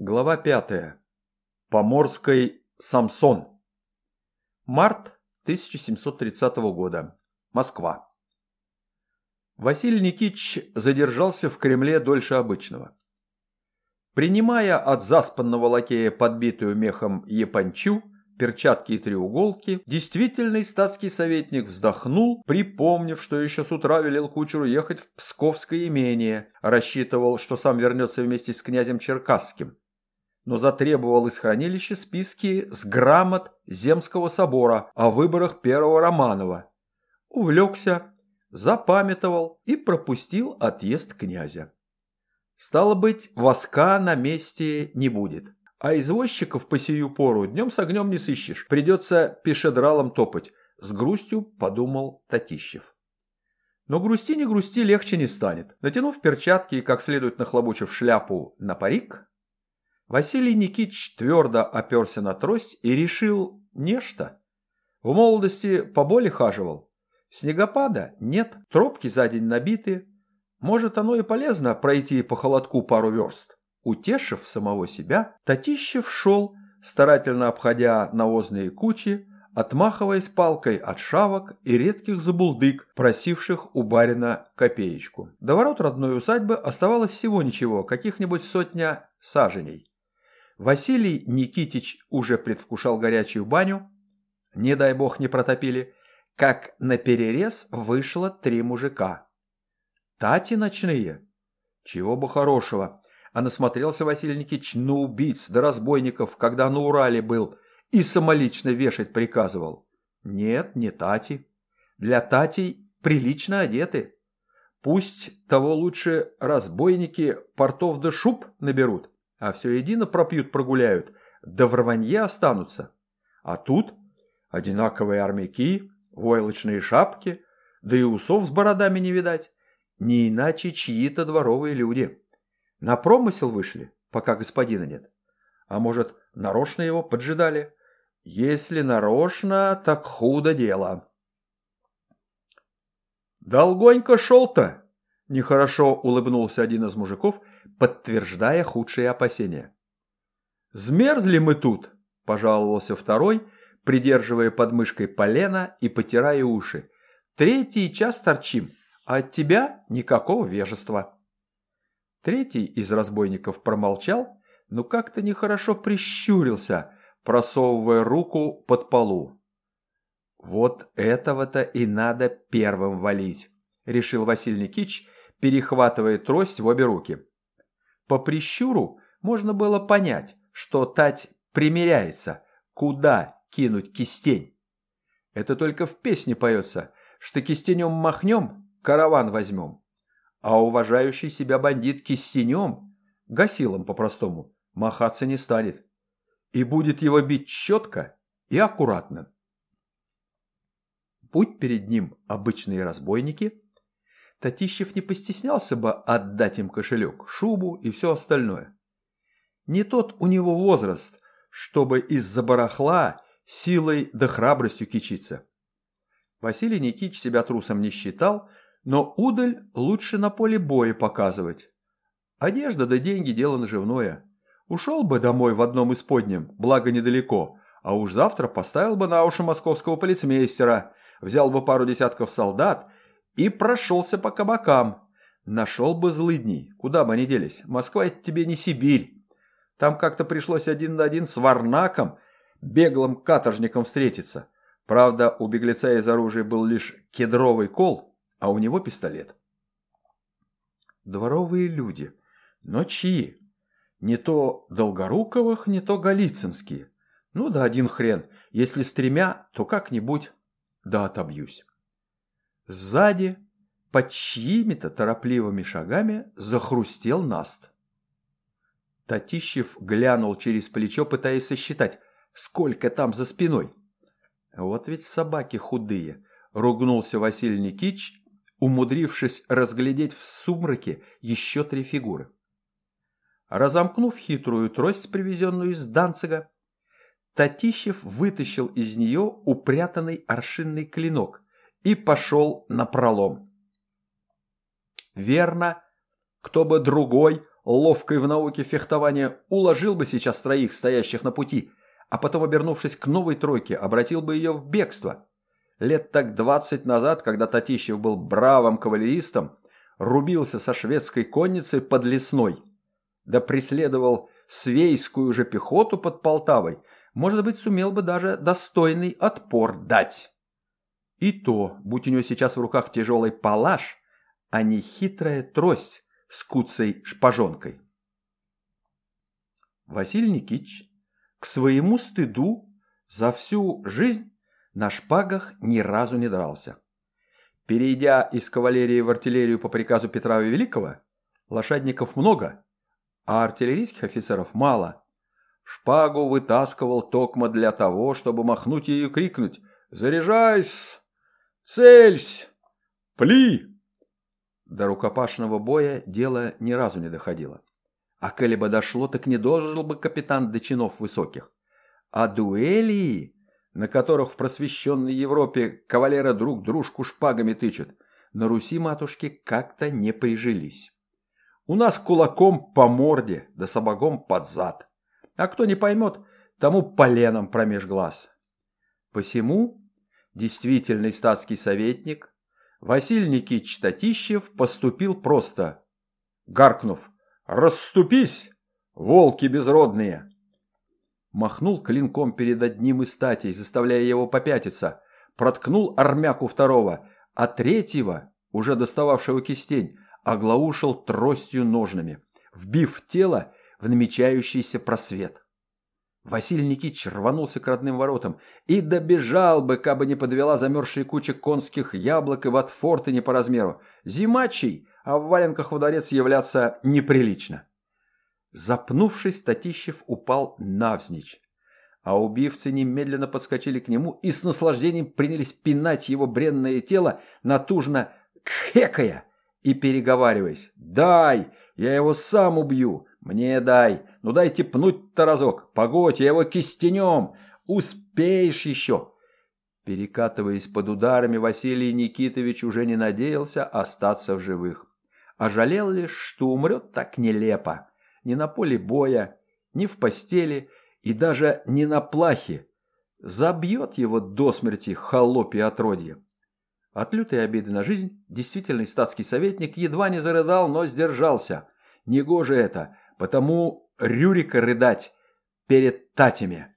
Глава пятая. Поморской Самсон. Март 1730 года. Москва. Василий Никитич задержался в Кремле дольше обычного. Принимая от заспанного лакея подбитую мехом япончу, перчатки и треуголки, действительный статский советник вздохнул, припомнив, что еще с утра велел кучеру ехать в Псковское имение, рассчитывал, что сам вернется вместе с князем Черкасским но затребовал из хранилища списки с грамот Земского собора о выборах первого Романова. Увлекся, запамятовал и пропустил отъезд князя. Стало быть, воска на месте не будет. А извозчиков по сию пору днем с огнем не сыщешь. Придется пешедралом топать. С грустью подумал Татищев. Но грусти не грусти легче не станет. Натянув перчатки и как следует нахлобучив шляпу на парик, Василий Никитич твердо оперся на трость и решил нечто. В молодости по боли хаживал. Снегопада нет, тропки за день набиты. Может, оно и полезно пройти по холодку пару верст. Утешив самого себя, Татищев шел, старательно обходя навозные кучи, отмахиваясь палкой от шавок и редких забулдык, просивших у барина копеечку. До ворот родной усадьбы оставалось всего ничего, каких-нибудь сотня саженей. Василий Никитич уже предвкушал горячую баню, не дай бог не протопили, как на перерез вышло три мужика. Тати ночные. Чего бы хорошего. А насмотрелся Василий Никитич на убийц да разбойников, когда на Урале был, и самолично вешать приказывал. Нет, не Тати. Для Татей прилично одеты. Пусть того лучше разбойники портов да шуб наберут, а все едино пропьют прогуляют, да в рванье останутся. А тут одинаковые армяки, войлочные шапки, да и усов с бородами не видать. Не иначе чьи-то дворовые люди. На промысел вышли, пока господина нет. А может, нарочно его поджидали? Если нарочно, так худо дело. «Долгонько шел-то!» Нехорошо улыбнулся один из мужиков, подтверждая худшие опасения. «Змерзли мы тут!» – пожаловался второй, придерживая подмышкой полено и потирая уши. «Третий час торчим, а от тебя никакого вежества». Третий из разбойников промолчал, но как-то нехорошо прищурился, просовывая руку под полу. «Вот этого-то и надо первым валить», – решил Василий Никитич перехватывая трость в обе руки. По прищуру можно было понять, что Тать примеряется, куда кинуть кистень. Это только в песне поется, что кистенем махнем, караван возьмем. А уважающий себя бандит кистенем, гасилом по-простому, махаться не станет. И будет его бить четко и аккуратно. Путь перед ним обычные разбойники – Татищев не постеснялся бы отдать им кошелек, шубу и все остальное. Не тот у него возраст, чтобы из-за барахла силой да храбростью кичиться. Василий Никитич себя трусом не считал, но удаль лучше на поле боя показывать. Одежда да деньги – дело наживное. Ушел бы домой в одном из подням, благо недалеко, а уж завтра поставил бы на уши московского полицмейстера, взял бы пару десятков солдат и прошелся по кабакам. Нашел бы злыдней, куда бы они делись. Москва это тебе не Сибирь. Там как-то пришлось один на один с Варнаком, беглым каторжником встретиться. Правда, у беглеца из оружия был лишь кедровый кол, а у него пистолет. Дворовые люди. Но чьи? Не то Долгоруковых, не то Голицынские. Ну да один хрен. Если с тремя, то как-нибудь да отобьюсь. Сзади, под чьими-то торопливыми шагами, захрустел наст. Татищев глянул через плечо, пытаясь сосчитать, сколько там за спиной. Вот ведь собаки худые, ругнулся Василий Никитич, умудрившись разглядеть в сумраке еще три фигуры. Разомкнув хитрую трость, привезенную из Данцига, Татищев вытащил из нее упрятанный аршинный клинок – и пошел на пролом. Верно, кто бы другой ловкой в науке фехтования, уложил бы сейчас троих стоящих на пути, а потом, обернувшись к новой тройке, обратил бы ее в бегство. Лет так двадцать назад, когда Татищев был бравым кавалеристом, рубился со шведской конницей под Лесной, да преследовал свейскую же пехоту под Полтавой, может быть, сумел бы даже достойный отпор дать. И то, будь у него сейчас в руках тяжелый палаш, а не хитрая трость с куцей шпажонкой. Василий Никитич к своему стыду за всю жизнь на шпагах ни разу не дрался. Перейдя из кавалерии в артиллерию по приказу Петра Великого, лошадников много, а артиллерийских офицеров мало. Шпагу вытаскивал токмо для того, чтобы махнуть ею и крикнуть «Заряжайся! Цельсь! Пли!» До рукопашного боя дело ни разу не доходило. А коли бы дошло, так не должен бы капитан до чинов высоких. А дуэли на которых в просвещенной Европе кавалеры друг дружку шпагами тычут, на Руси матушки как-то не прижились. У нас кулаком по морде, да сапогом под зад. А кто не поймет, тому поленом промеж глаз. Посему действительный статский советник Василий Никитич Татищев поступил просто, гаркнув «Расступись, волки безродные!» махнул клинком перед одним из статей, заставляя его попятиться, проткнул армяку второго, а третьего, уже достававшего кистень, оглаушил тростью ножными, вбив тело в намечающийся просвет. Василий Никитич рванулся к родным воротам и добежал бы, кабы не подвела замерзшие куча конских яблок и ватфорты не по размеру. Зимачий, а в валенках во дворец являться неприлично. Запнувшись, Татищев упал навзничь. А убивцы немедленно подскочили к нему и с наслаждением принялись пинать его бренное тело, натужно кхекая и переговариваясь. «Дай! Я его сам убью! Мне дай! Ну дайте пнуть-то разок! Погодь, я его кистенем! Успеешь еще!» Перекатываясь под ударами, Василий Никитович уже не надеялся остаться в живых. А жалел лишь, что умрет так нелепо ни на поле боя, ни в постели и даже не на плахе. Забьет его до смерти холопи отродье. От лютой обиды на жизнь действительный статский советник едва не зарыдал, но сдержался. Негоже это, потому Рюрика рыдать перед татями.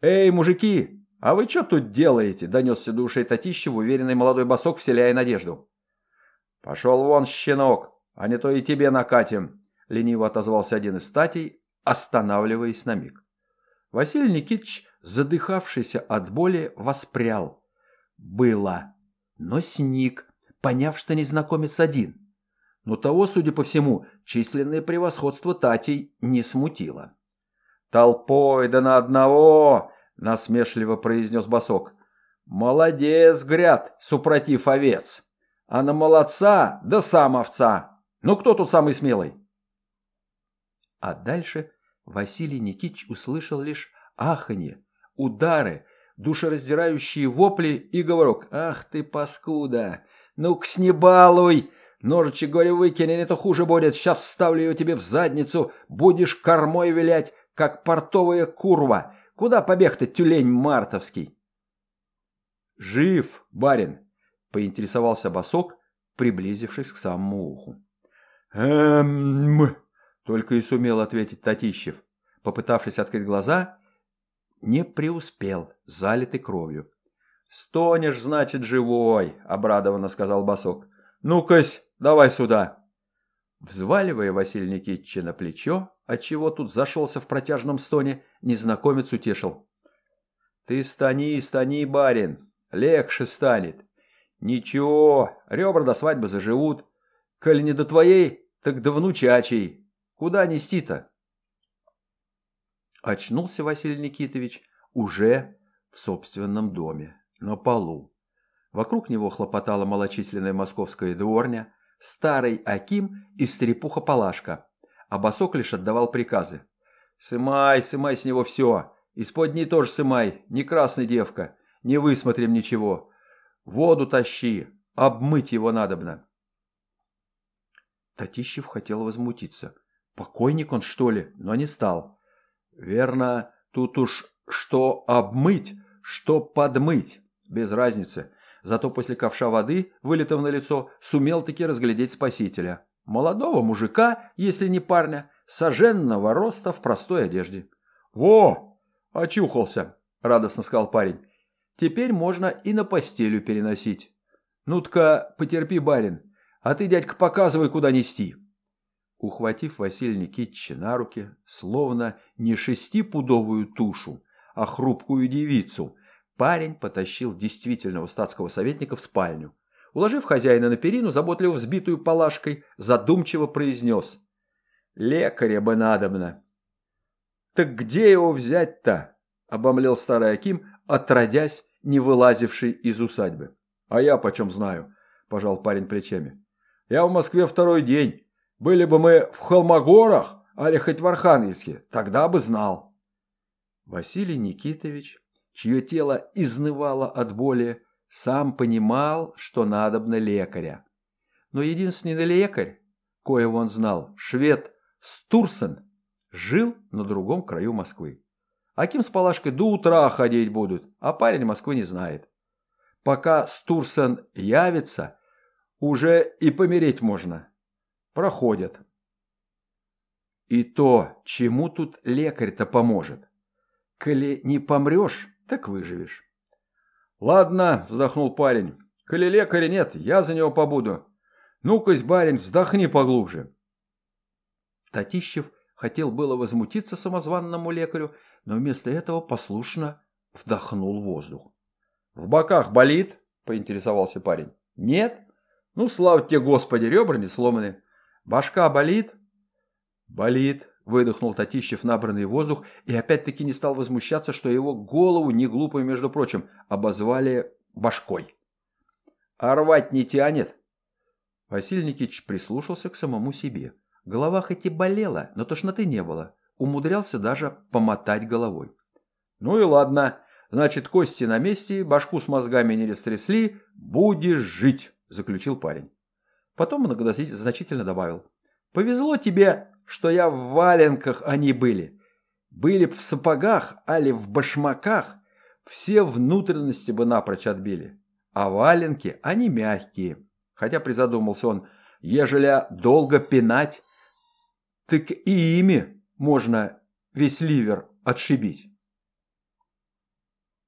«Эй, мужики, а вы что тут делаете?» – донесся до ушей Татищев уверенный молодой босок, вселяя надежду. «Пошел вон, щенок, а не то и тебе накатим», – лениво отозвался один из статей, останавливаясь на миг. Василий Никитич, задыхавшийся от боли, воспрял. Было. Но сник, поняв, что незнакомец один. Но того, судя по всему, численное превосходство Татей не смутило. «Толпой да на одного!» – насмешливо произнес босок. «Молодец, гряд, супротив овец! А на молодца да сам овца! Ну кто тут самый смелый?» А дальше Василий Никитич услышал лишь аханье, удары, душераздирающие вопли и говорок «Ах ты, паскуда! Ну-ка снебалуй! Ножичек, говорю, выкинь, а не то хуже будет, сейчас вставлю его тебе в задницу, будешь кормой вилять, как портовая курва! Куда побег-то, тюлень мартовский?» «Жив, барин!» — поинтересовался босок, приблизившись к самому уху. «Эм...» Только и сумел ответить Татищев. Попытавшись открыть глаза, не преуспел, залитый кровью. «Стонешь, значит, живой!» – обрадованно сказал Басок. «Ну-кась, давай сюда!» Взваливая Василия Никитича на плечо, отчего тут зашелся в протяжном стоне, незнакомец утешил. «Ты стани, стани, барин, легче станет. Ничего, ребра до свадьбы заживут. Коли не до твоей, так до внучачей, Куда нести-то? Очнулся Василий Никитович уже в собственном доме, на полу. Вокруг него хлопотала малочисленная московская дворня, старый Аким и стрепуха Палашка, а Басок лишь отдавал приказы. «Сымай, сымай с него все, исподней тоже сымай, не красная девка, не высмотрим ничего. Воду тащи, обмыть его надобно». Татищев хотел возмутиться. Покойник он, что ли, но не стал. Верно, тут уж что обмыть, что подмыть, без разницы. Зато после ковша воды, вылитого на лицо, сумел таки разглядеть спасителя. Молодого мужика, если не парня, соженного роста в простой одежде. «Во! Очухался!» – радостно сказал парень. «Теперь можно и на постелю переносить. Ну-тка, потерпи, барин, а ты, дядька, показывай, куда нести». Ухватив Василия Никитича на руки, словно не шестипудовую тушу, а хрупкую девицу, парень потащил действительного статского советника в спальню. Уложив хозяина на перину, заботливо взбитую палашкой, задумчиво произнес. «Лекаря бы надобно». «Так где его взять-то?» – обомлел старый Аким, отродясь, не вылазивший из усадьбы. «А я почем знаю?» – пожал парень плечами. «Я в Москве второй день. Были бы мы в Холмогорах, али хоть в Архангельске, тогда бы знал». Василий Никитович, чье тело изнывало от боли, сам понимал, что надобно лекаря. Но единственный лекарь, коего он знал, швед Стурсен, жил на другом краю Москвы. Аким с Палашкой до утра ходить будут, а парень Москвы не знает. Пока Стурсен явится, уже и помереть можно. Проходят. И то, чему тут лекарь-то поможет? Коли не помрешь, так выживешь. Ладно, вздохнул парень. Коли лекаря нет, я за него побуду. Ну-ка, барин, вздохни поглубже. Татищев хотел было возмутиться самозванному лекарю, но вместо этого послушно вдохнул воздух. «В боках болит?» – поинтересовался парень. «Нет? Ну, слава тебе, Господи, ребра не сломаны. Башка болит?» «Болит», – выдохнул Татищев набранный воздух и опять-таки не стал возмущаться, что его голову, не глупую, между прочим, обозвали башкой. «А рвать не тянет?» Василий Никитич прислушался к самому себе. Голова хоть и болела, но тошноты не было. Умудрялся даже помотать головой. «Ну и ладно. Значит, кости на месте, башку с мозгами не растрясли. Будешь жить», – заключил парень. Потом многозначительно добавил. «Повезло тебе, что я в валенках они были. Были б в сапогах, али в башмаках, все внутренности бы напрочь отбили. А валенки, они мягкие. Хотя призадумался он, ежели долго пинать, так и ими можно весь ливер отшибить.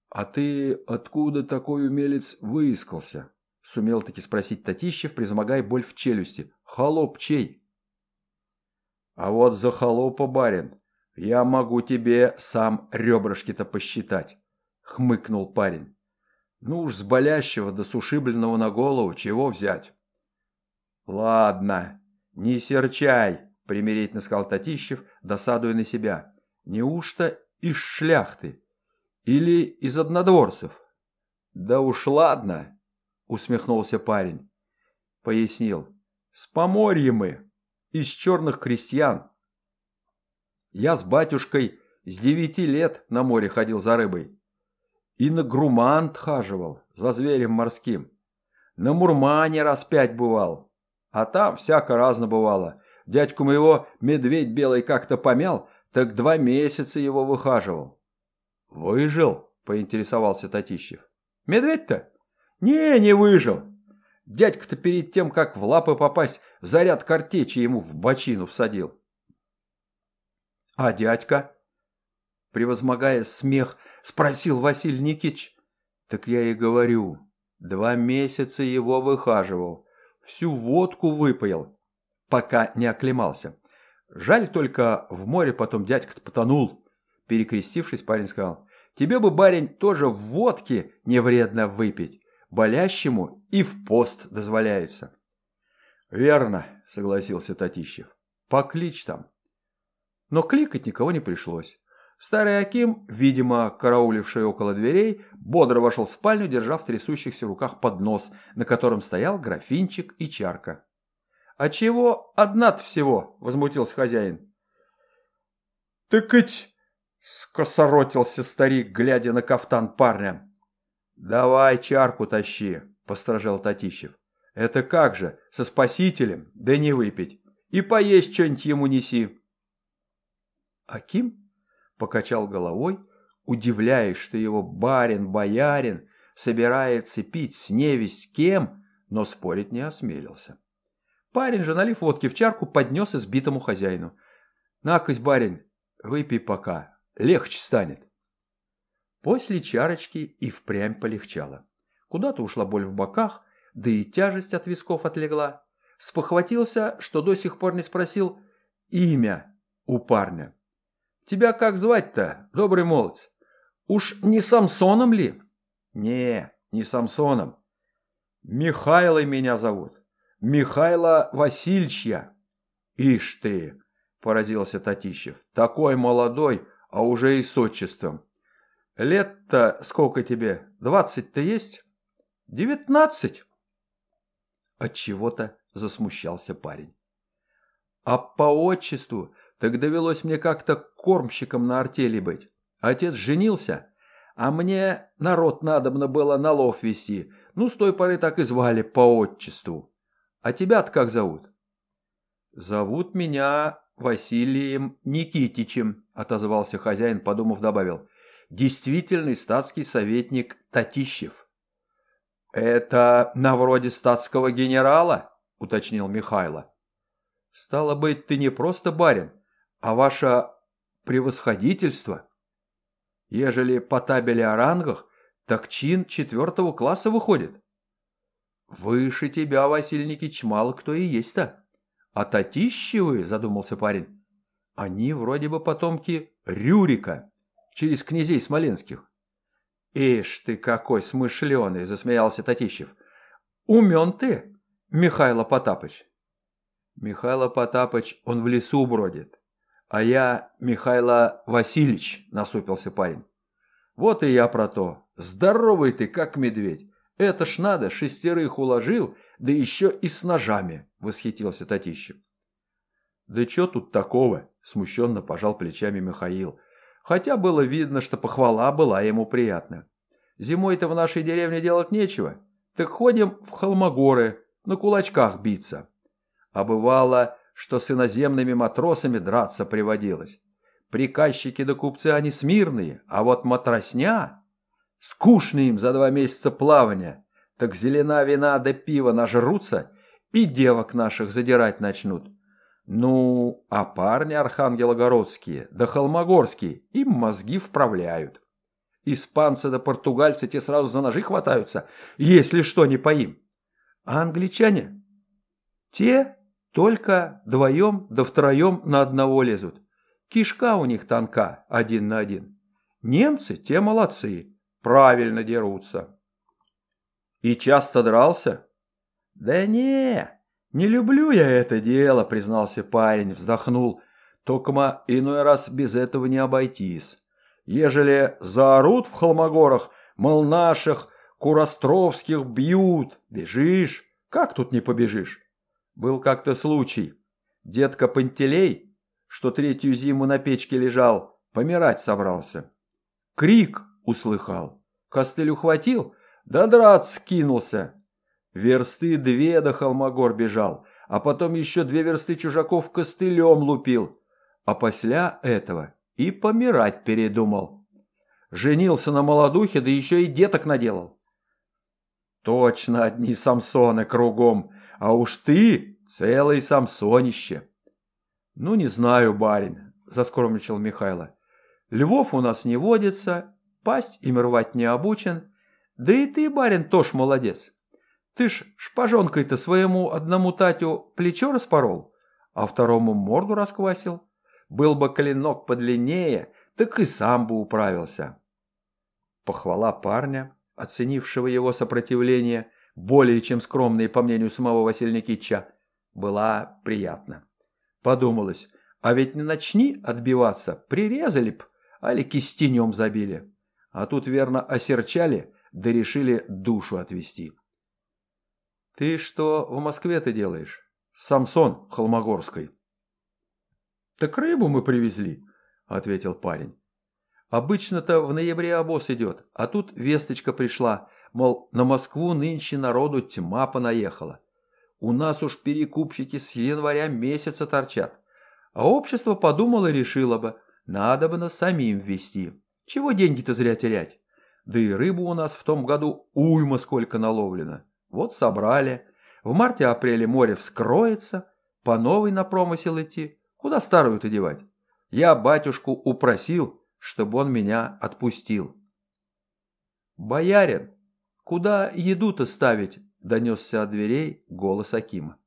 «А ты откуда такой умелец выискался?» Сумел таки спросить Татищев, призмогая боль в челюсти. «Холоп чей?» «А вот за холопа, барин, я могу тебе сам ребрышки-то посчитать», — хмыкнул парень. «Ну уж с болящего до сушибленного на голову чего взять?» «Ладно, не серчай», примирительно сказал Татищев, досадуя на себя. Неужто из шляхты? Или из однодворцев? Да уж ладно, усмехнулся парень. Пояснил. С поморья мы, из черных крестьян. Я с батюшкой с девяти лет на море ходил за рыбой. И на Грумант хаживал, за зверем морским. На Мурмане раз пять бывал. А там всяко разно бывало. Дядьку моего медведь белый как-то помял, так два месяца его выхаживал. «Выжил?» – поинтересовался Татищев. «Медведь-то?» «Не, не выжил. Дядька-то перед тем, как в лапы попасть, заряд картечи ему в бочину всадил». «А дядька?» Превозмогая смех, спросил Василий Никитич. «Так я и говорю, два месяца его выхаживал, всю водку выпоил, пока не оклемался. Жаль только, в море потом дядька потонул. Перекрестившись, парень сказал, тебе бы, барин, тоже водки не вредно выпить. Болящему и в пост дозволяется. Верно, согласился Татищев. Поклич там. Но кликать никого не пришлось. Старый Аким, видимо, карауливший около дверей, бодро вошел в спальню, держа в трясущихся руках поднос, на котором стоял графинчик и чарка. «А чего одна-то всего?» – возмутился хозяин. «Тыкать!» – скосоротился старик, глядя на кафтан парня. «Давай чарку тащи», – постражал Татищев. Это как же, со спасителем, да не выпить. И поесть что-нибудь ему неси. Аким покачал головой, удивляясь, что его барин-боярин собирается пить с невесть кем, но спорить не осмелился. Парень же, налив водки в чарку, поднес избитому хозяину. «Накось, барин, выпей пока, легче станет». После чарочки и впрямь полегчало. Куда-то ушла боль в боках, да и тяжесть от висков отлегла. Спохватился, что до сих пор не спросил имя у парня. «Тебя как звать-то, добрый молодец? Уж не Самсоном ли?» «Не, не Самсоном. Михайлой меня зовут. Михайло Васильевича». «Ишь ты!» – поразился Татищев. «Такой молодой, а уже и с отчеством. Лет-то сколько тебе? Двадцать-то есть?» «Девятнадцать!» Отчего-то засмущался парень. «А по отчеству так довелось мне как-то кормщиком на артели быть. Отец женился, а мне народ надобно было на лов вести. Ну, с той поры так и звали по отчеству. А тебя-то как зовут?» «Зовут меня Василием Никитичем», — отозвался хозяин, подумав, добавил. «Действительный статский советник Татищев». «Это на вроде статского генерала?» — уточнил Михайло. «Стало быть, ты не просто барин, а ваше превосходительство. Ежели по табели о рангах, так чин четвертого класса выходит. Выше тебя, Василий Никитич, мало кто и есть-то. А Татищевы, задумался парень, они вроде бы потомки Рюрика, через князей смоленских. «Ишь ты какой смышленый!» – засмеялся Татищев. «Умен ты, Михайло Потапыч!» «Михайло Потапыч, он в лесу бродит, а я Михайло Васильевич», – насупился парень. «Вот и я про то. Здоровый ты, как медведь. Это ж надо, шестерых уложил, да еще и с ножами», – восхитился Татищев. «Да что тут такого?» – смущенно пожал плечами Михаил. Хотя было видно, что похвала была ему приятна. Зимой-то в нашей деревне делать нечего, так ходим в холмогоры, на кулачках биться. А бывало, что с иноземными матросами драться приводилось. Приказчики да купцы они смирные, а вот матросня... Скучно им за два месяца плавания, так зелена вина да пива нажрутся и девок наших задирать начнут. Ну, а парни архангелогородские да холмогорские им мозги вправляют. Испанцы да португальцы те сразу за ножи хватаются, если что не поим. А англичане? Те только вдвоем да втроем на одного лезут. Кишка у них тонка один на один. Немцы те молодцы, правильно дерутся. И часто дрался? Да не, не люблю я это дело, признался парень, вздохнул. Токма иной раз без этого не обойтись. Ежели заорут в холмогорах, мол, наших Куростровских бьют, бежишь, как тут не побежишь? Был как-то случай. Детка Пантелей, что третью зиму на печке лежал, помирать собрался. Крик услыхал. Костыль ухватил, да драться кинулся. Версты две до Холмогор бежал, а потом еще две версты чужаков костылем лупил. А после этого и помирать передумал. Женился на молодухе, да еще и деток наделал. Точно одни Самсоны кругом, а уж ты целый Самсонище. Ну, не знаю, барин, заскромничал Михайло. Львов у нас не водится, пасть им рвать не обучен. Да и ты, барин, тоже молодец. Ты ж шпажонкой-то своему одному Татю плечо распорол, а второму морду расквасил. Был бы клинок подлиннее, так и сам бы управился. Похвала парня, оценившего его сопротивление, более чем скромные, по мнению самого Василия Никитича, была приятна. Подумалось, а ведь не начни отбиваться, прирезали б, али кистенем забили. А тут верно осерчали, да решили душу отвести. «Ты что в Москве ты делаешь?» «Самсон Холмогорской». «Так рыбу мы привезли», — ответил парень. «Обычно-то в ноябре обоз идет, а тут весточка пришла, мол, на Москву нынче народу тьма понаехала. У нас уж перекупщики с января месяца торчат. А общество подумало и решило бы, надо бы нас самим ввести. Чего деньги-то зря терять? Да и рыбу у нас в том году уйма сколько наловлено. Вот собрали. В марте-апреле море вскроется, по новой на промысел идти. Куда старую-то девать? Я батюшку упросил, чтобы он меня отпустил. «Боярин, куда еду-то ставить?» – донесся от дверей голос Акима.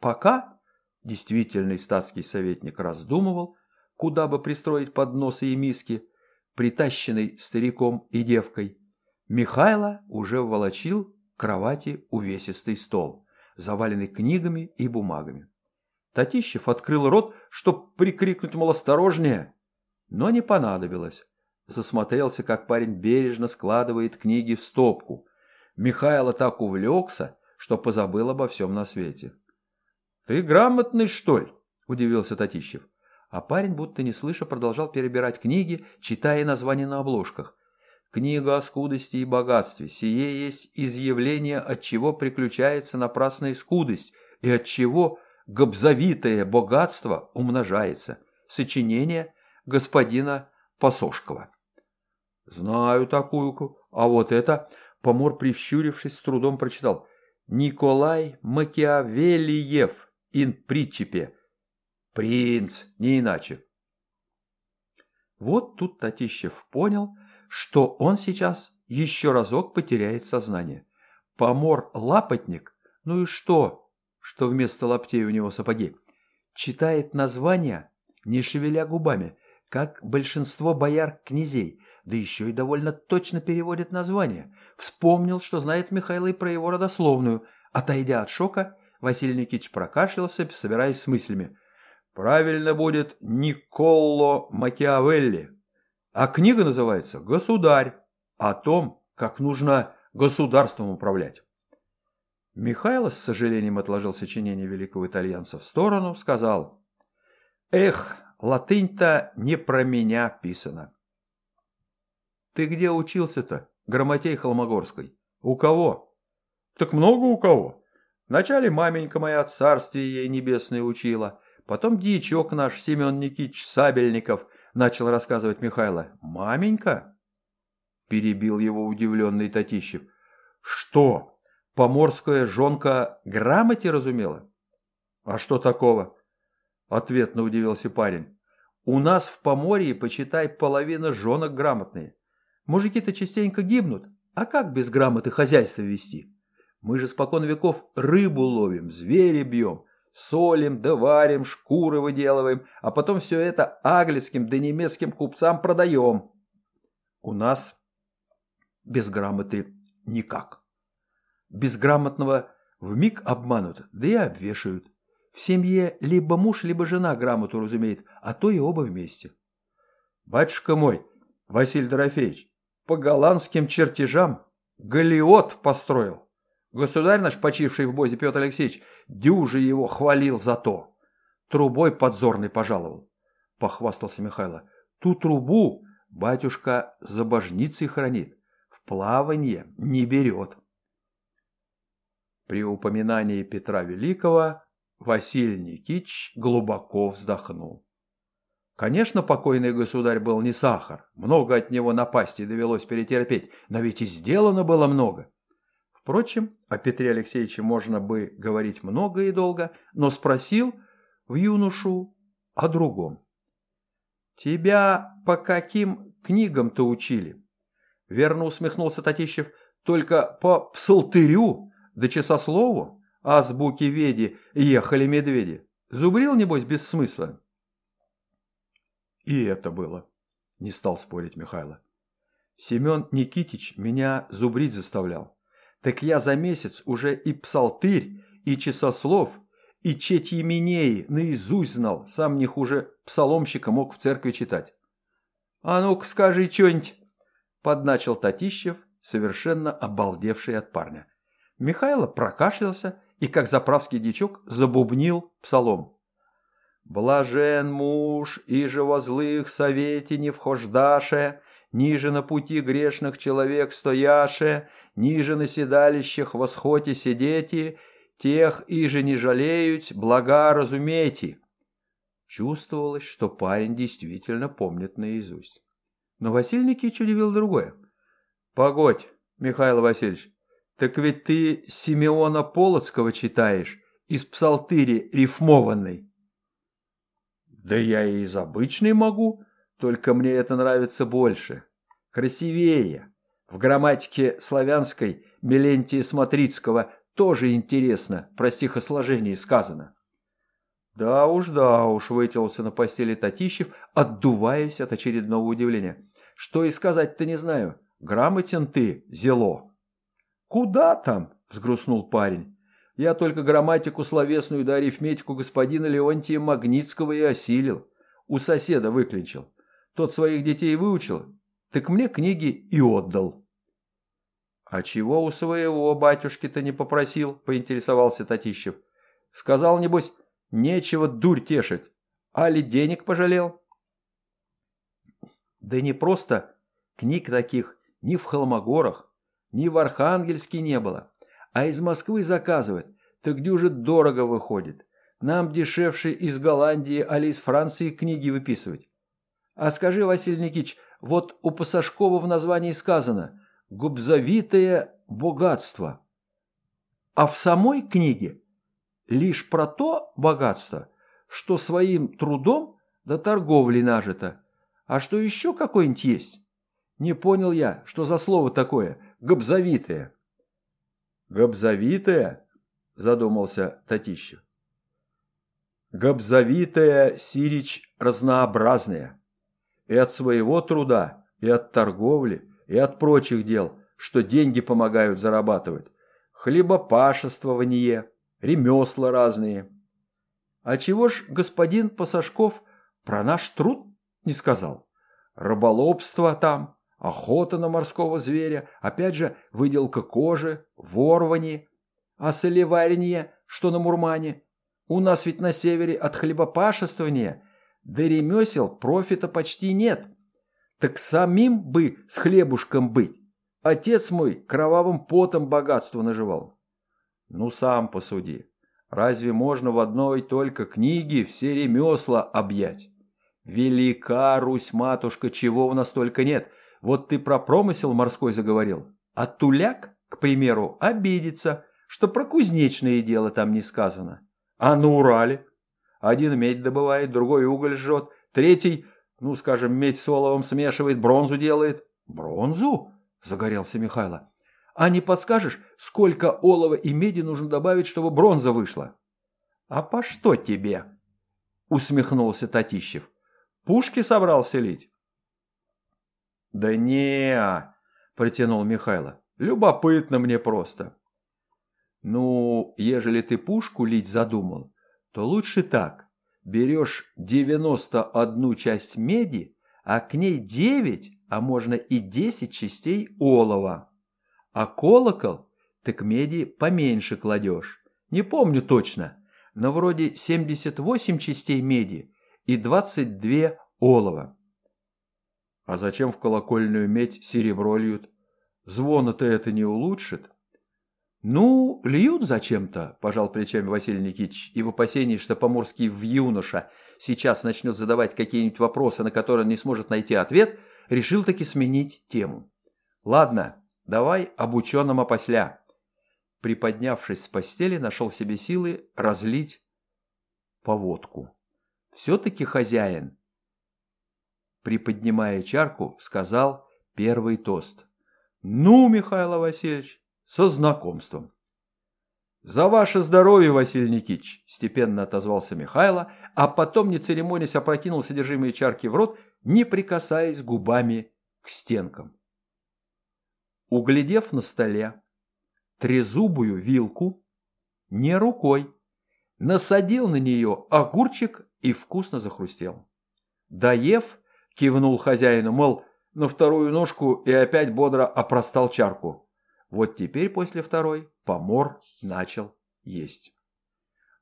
Пока действительный статский советник раздумывал, куда бы пристроить подносы и миски, притащенный стариком и девкой, Михайло уже волочил к кровати увесистый стол, заваленный книгами и бумагами. Татищев открыл рот, чтоб прикрикнуть, мол, осторожнее, но не понадобилось. Засмотрелся, как парень бережно складывает книги в стопку. Михайло так увлекся, что позабыл обо всем на свете. «Ты грамотный, что ли?» – удивился Татищев. А парень, будто не слыша, продолжал перебирать книги, читая названия на обложках. Книга о скудости и богатстве. Сие есть изъявление, от чего приключается напрасная скудость, и от чего гобзовитое богатство умножается. Сочинение господина Посошкова. Знаю такую, а вот это, помор привщурившись, с трудом прочитал. Николай Макиавелиев, ин притчепе. Принц, не иначе. Вот тут Татищев понял, что он сейчас еще разок потеряет сознание. Помор-лапотник, ну и что, что вместо лаптей у него сапоги, читает название, не шевеля губами, как большинство бояр-князей, да еще и довольно точно переводит название. Вспомнил, что знает Михаил и про его родословную. Отойдя от шока, Василий Никитич прокашлялся, собираясь с мыслями. Правильно будет Николло Макиавелли. А книга называется «Государь» о том, как нужно государством управлять. Михайло с сожалением отложил сочинение великого итальянца в сторону, сказал «Эх, латынь-то не про меня писана». «Ты где учился-то, грамотей Холмогорской? У кого?» «Так много у кого. Вначале маменька моя царствие ей небесное учила, Потом дьячок наш, Семен Никитич Сабельников, начал рассказывать Михайло. «Маменька?» Перебил его удивленный Татищев. «Что? Поморская жонка грамоте разумела?» «А что такого?» Ответно удивился парень. «У нас в Поморье, почитай, половина жонок грамотные. Мужики-то частенько гибнут, а как без грамоты хозяйство вести? Мы же спокон веков рыбу ловим, звери бьем, солим да варим, шкуры выделываем, а потом все это аглицким да немецким купцам продаем. У нас без грамоты никак. Безграмотного вмиг обманут, да и обвешают. В семье либо муж, либо жена грамоту разумеет, а то и оба вместе. Батюшка мой, Василий Дорофеевич, по голландским чертежам Галиот построил. Государь наш, почивший в бозе Петр Алексеевич, дюжи его хвалил за то. Трубой подзорный пожаловал. Похвастался Михайло. Ту трубу батюшка за божницей хранит. В плавание не берет. При упоминании Петра Великого Василий Никитич глубоко вздохнул. Конечно, покойный государь был не сахар, много от него напасти довелось перетерпеть, но ведь и сделано было много. Впрочем, о Петре Алексеевиче можно бы говорить много и долго, но спросил в юношу о другом. «Тебя по каким книгам-то учили?» Верно усмехнулся Татищев. «Только по псалтырю да часослову, азбуки веди ехали медведи. Зубрил, небось, без смысла?» И это было, не стал спорить Михайло. Семен Никитич меня зубрить заставлял. Так я за месяц уже и псалтырь, и часослов, и четь Еменеи наизусть знал, сам не хуже псаломщика мог в церкви читать. «А ну-ка скажи что-нибудь!» – подначил Татищев, совершенно обалдевший от парня. Михайло прокашлялся и, как заправский дичок, забубнил псалом. «Блажен муж, и же во злых совете не вхождаше, ниже на пути грешных человек стояше, ниже на седалищах восходе сидети, тех и же не жалеют, блага разумейте. Чувствовалось, что парень действительно помнит наизусть. Но Василий Никитич удивил другое. «Погодь, Михаил Васильевич, так ведь ты Симеона Полоцкого читаешь, из псалтыри рифмованной». «Да я и из обычной могу, только мне это нравится больше. Красивее. В грамматике славянской Мелентия Смотрицкого тоже интересно про стихосложение сказано». «Да уж, да уж», — вытянулся на постели Татищев, отдуваясь от очередного удивления. «Что и сказать-то не знаю. Грамотен ты, зело». «Куда там?» — взгрустнул парень. «Я только грамматику словесную да арифметику господина Леонтия Магнитского и осилил. У соседа выклинчил. Тот своих детей выучил, так мне книги и отдал». «А чего у своего батюшки-то не попросил?» — поинтересовался Татищев. «Сказал, небось, Нечего дурь тешить. Али денег пожалел? Да не просто книг таких ни в Холмогорах, ни в Архангельске не было, а из Москвы заказывать, так дюжит дорого выходит. Нам дешевше из Голландии, али из Франции книги выписывать. А скажи, Василий Никитич, вот у Пасашкова в названии сказано «губзовитое богатство». А в самой книге лишь про то богатство, что своим трудом до торговли нажито. А что еще какое-нибудь есть? Не понял я, что за слово такое «гобзовитое». «Гобзовитое?» – задумался Татищев. «Гобзовитое, Сирич, разнообразное. И от своего труда, и от торговли, и от прочих дел, что деньги помогают зарабатывать. Хлебопашествование, ремесла разные. А чего ж господин Пасашков про наш труд не сказал? Рыболовство там, охота на морского зверя, опять же выделка кожи, ворвание, а солеварение, что на Мурмане. У нас ведь на севере от хлебопашествования до ремесел профита почти нет. Так самим бы с хлебушком быть. Отец мой кровавым потом богатство наживал. Ну, сам посуди. Разве можно в одной только книге все ремесла объять? Велика Русь-матушка, чего у нас только нет. Вот ты про промысел морской заговорил. А туляк, к примеру, обидится, что про кузнечное дело там не сказано. А на Урале? Один медь добывает, другой уголь жжет, третий, ну, скажем, медь с оловом смешивает, бронзу делает. Бронзу? Загорелся Михайло. А не подскажешь, сколько олова и меди нужно добавить, чтобы бронза вышла? А по что тебе? Усмехнулся Татищев. Пушки собрался лить? Да не, протянул Михайло. Любопытно мне просто. Ну, ежели ты пушку лить задумал, то лучше так. Берешь 91 часть меди, а к ней 9, а можно и 10 частей олова. А колокол ты к меди поменьше кладешь. Не помню точно, но вроде 78 частей меди и 22 олова. А зачем в колокольную медь серебро льют? Звона-то это не улучшит. Ну, льют зачем-то, пожал плечами Василий Никитич, и в опасении, что поморский в юноша сейчас начнет задавать какие-нибудь вопросы, на которые он не сможет найти ответ, решил таки сменить тему. Ладно, Давай об ученом опосля. Приподнявшись с постели, нашел в себе силы разлить поводку. Все-таки хозяин. Приподнимая чарку, сказал первый тост. «Ну, Михаил Васильевич, со знакомством». «За ваше здоровье, Василий Никитич!» – степенно отозвался Михайло, а потом, не церемонясь, опрокинул содержимое чарки в рот, не прикасаясь губами к стенкам. Углядев на столе трезубую вилку, не рукой, насадил на нее огурчик и вкусно захрустел. Доев, кивнул хозяину, мол, на вторую ножку и опять бодро опростал чарку. Вот теперь после второй помор начал есть.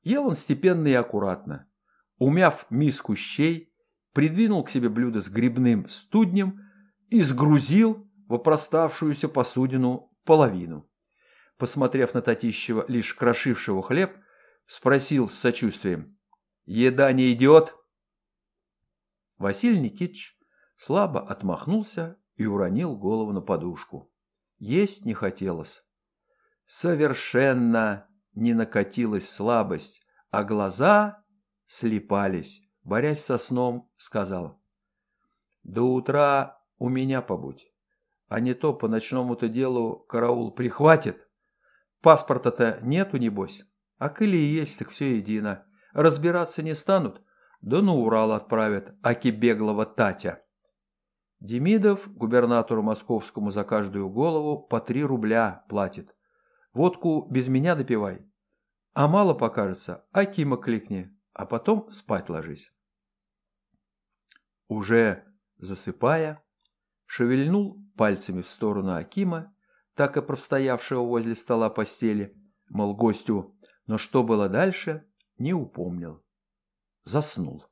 Ел он степенно и аккуратно. Умяв миску щей, придвинул к себе блюдо с грибным студнем и сгрузил в опроставшуюся посудину половину. посмотрев на Татищева, лишь крошившего хлеб, спросил с сочувствием. «Еда не идет?» Василий Никитич слабо отмахнулся и уронил голову на подушку. Есть не хотелось. Совершенно не накатилась слабость, а глаза слепались. Борясь со сном, сказал. «До утра у меня побудь, а не то по ночному-то делу караул прихватит. Паспорта-то нету, небось, а коли есть, так все едино. Разбираться не станут, да на Урал отправят, аки беглого Татя». Демидов губернатору московскому за каждую голову по три рубля платит. Водку без меня допивай. А мало покажется, Акима кликни, а потом спать ложись. Уже засыпая, шевельнул пальцами в сторону Акима, так и простоявшего возле стола постели, мол, гостю, но что было дальше, не упомнил. Заснул.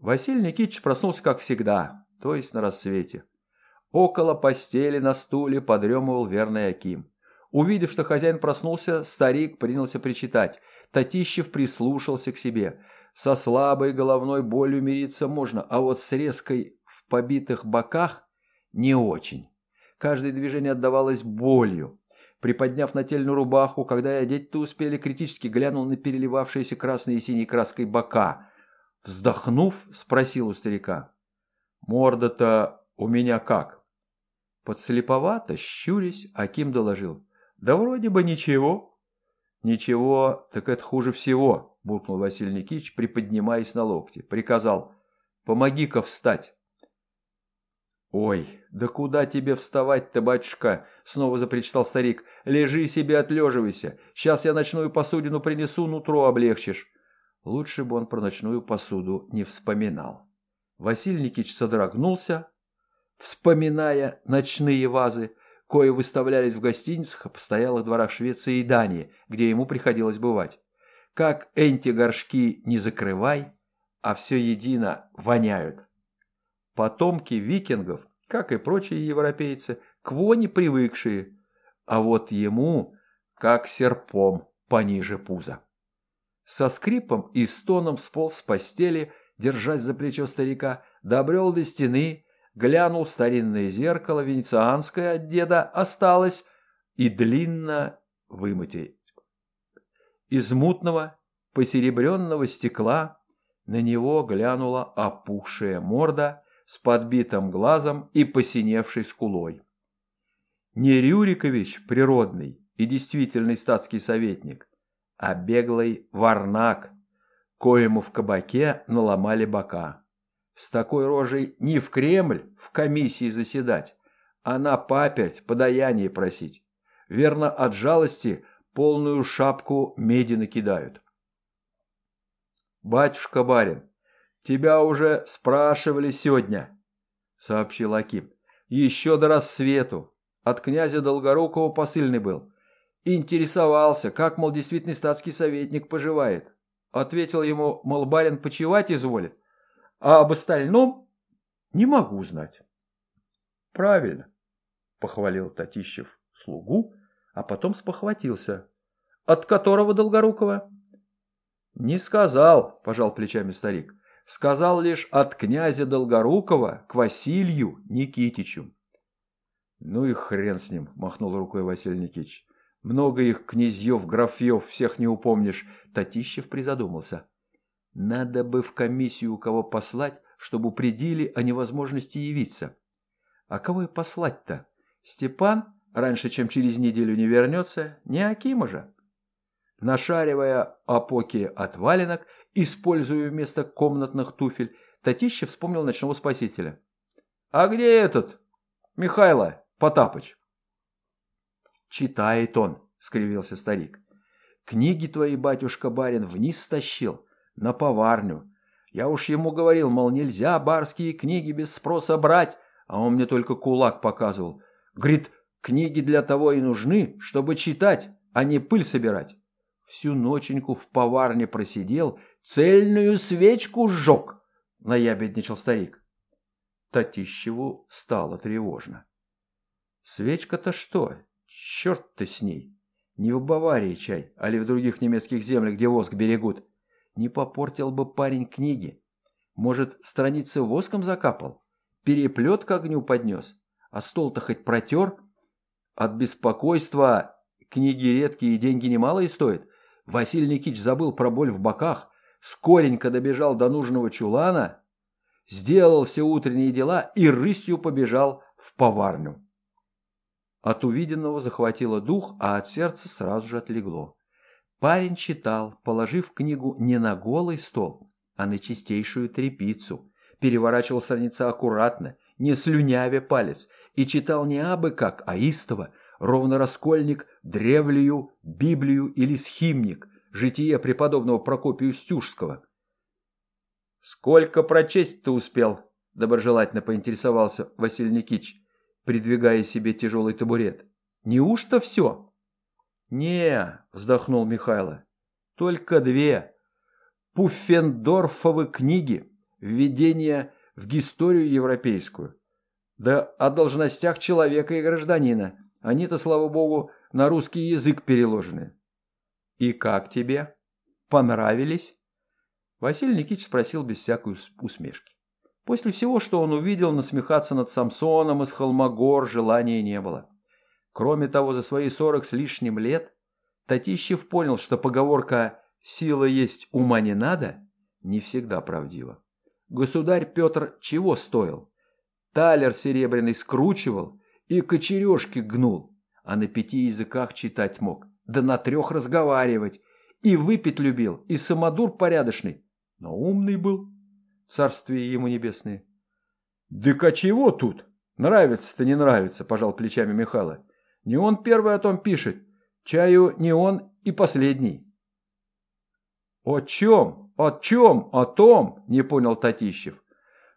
Василий Никитич проснулся, как всегда, то есть на рассвете. Около постели на стуле подремывал верный Аким. Увидев, что хозяин проснулся, старик принялся причитать. Татищев прислушался к себе. Со слабой головной болью мириться можно, а вот с резкой в побитых боках не очень. Каждое движение отдавалось болью. Приподняв нательную рубаху, когда и одеть-то успели, критически глянул на переливавшиеся красной и синей краской бока. Вздохнув, спросил у старика. «Морда-то у меня как?» Подслеповато, щурясь, Аким доложил. Да вроде бы ничего. Ничего, так это хуже всего, буркнул Василий Никитич, приподнимаясь на локте. Приказал, помоги-ка встать. «Ой, да куда тебе вставать-то, батюшка?» — снова запричитал старик. «Лежи себе, отлеживайся. Сейчас я ночную посудину принесу, нутро облегчишь». Лучше бы он про ночную посуду не вспоминал. Василий Никитич содрогнулся, вспоминая ночные вазы, кое выставлялись в гостиницах и постоялых дворах Швеции и Дании, где ему приходилось бывать. Как эти горшки не закрывай, а все едино воняют. Потомки викингов, как и прочие европейцы, к воне привыкшие, а вот ему как серпом пониже пуза. Со скрипом и стоном сполз с постели, держась за плечо старика, добрел до стены глянул в старинное зеркало, венецианское от деда осталось, и длинно вымытей. Из мутного, посеребренного стекла на него глянула опухшая морда с подбитым глазом и посиневшей скулой. Не Рюрикович природный и действительный статский советник, а беглый варнак, коему в кабаке наломали бока. С такой рожей не в Кремль в комиссии заседать, а на папять подаяние просить. Верно, от жалости полную шапку меди накидают. «Батюшка барин, тебя уже спрашивали сегодня», — сообщил Аким. «Еще до рассвету. От князя Долгорукова посыльный был. Интересовался, как, мол, действительный статский советник поживает. Ответил ему, мол, барин почевать изволит а об остальном не могу знать. Правильно, похвалил Татищев слугу, а потом спохватился. От которого Долгорукова? Не сказал, пожал плечами старик. Сказал лишь от князя Долгорукова к Василию Никитичу. Ну и хрен с ним, махнул рукой Василий Никитич. Много их князьев, графьев, всех не упомнишь. Татищев призадумался. Надо бы в комиссию кого послать, чтобы упредили о невозможности явиться. А кого и послать-то? Степан раньше, чем через неделю не вернется, не Акима же. Нашаривая опоки от валенок, используя вместо комнатных туфель, Татищев вспомнил ночного спасителя. «А где этот? Михайло Потапыч?» «Читает он», — скривился старик. «Книги твои, батюшка-барин, вниз стащил на поварню. Я уж ему говорил, мол, нельзя барские книги без спроса брать, а он мне только кулак показывал. Говорит, книги для того и нужны, чтобы читать, а не пыль собирать. Всю ноченьку в поварне просидел, цельную свечку сжег, наябедничал старик. Татищеву стало тревожно. Свечка-то что, Черт ты с ней. Не в Баварии чай, а ли в других немецких землях, где воск берегут. Не попортил бы парень книги. Может, страницы воском закапал? Переплет к огню поднес? А стол-то хоть протер? От беспокойства книги редкие и деньги немалые стоят. Василий Никитич забыл про боль в боках, скоренько добежал до нужного чулана, сделал все утренние дела и рысью побежал в поварню. От увиденного захватило дух, а от сердца сразу же отлегло. Парень читал, положив книгу не на голый стол, а на чистейшую трепицу, переворачивал страницы аккуратно, не слюнявя палец, и читал не абы как, а истово, ровно раскольник, древлию, Библию или схимник, житие преподобного Прокопию Стюжского. «Сколько прочесть ты успел?» – доброжелательно поинтересовался Василий Никитич придвигая себе тяжелый табурет. «Неужто все?» «Не», – вздохнул Михайло, – «только две. Пуффендорфовы книги, введение в историю европейскую. Да о должностях человека и гражданина. Они-то, слава богу, на русский язык переложены». «И как тебе? Понравились?» Василий Никитич спросил без всякой усмешки. После всего, что он увидел, насмехаться над Самсоном из Холмогор желания не было. Кроме того, за свои сорок с лишним лет Татищев понял, что поговорка «сила есть, ума не надо» не всегда правдива. Государь Петр чего стоил? Талер серебряный скручивал и кочережки гнул, а на пяти языках читать мог, да на трех разговаривать, и выпить любил, и самодур порядочный, но умный был царствие ему небесное. «Да-ка чего тут? Нравится-то не нравится», – пожал плечами Михайло. «Не он первый о том пишет. Чаю не он и последний». «О чем? О чем? О том?» – не понял Татищев.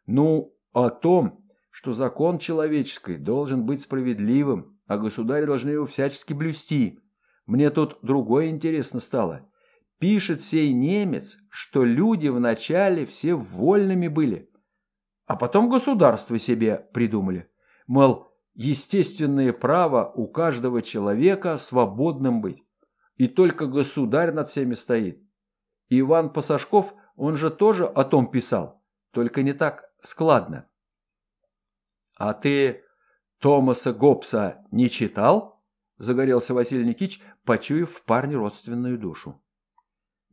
«Ну, о том, что закон человеческий должен быть справедливым, а государи должны его всячески блюсти. Мне тут другое интересно стало. Пишет сей немец, что люди вначале все вольными были, а потом государство себе придумали. Мол, естественное право у каждого человека свободным быть. И только государь над всеми стоит. Иван Пасашков, он же тоже о том писал, только не так складно. А ты Томаса Гоббса не читал? Загорелся Василий Никитич, почуяв в парне родственную душу.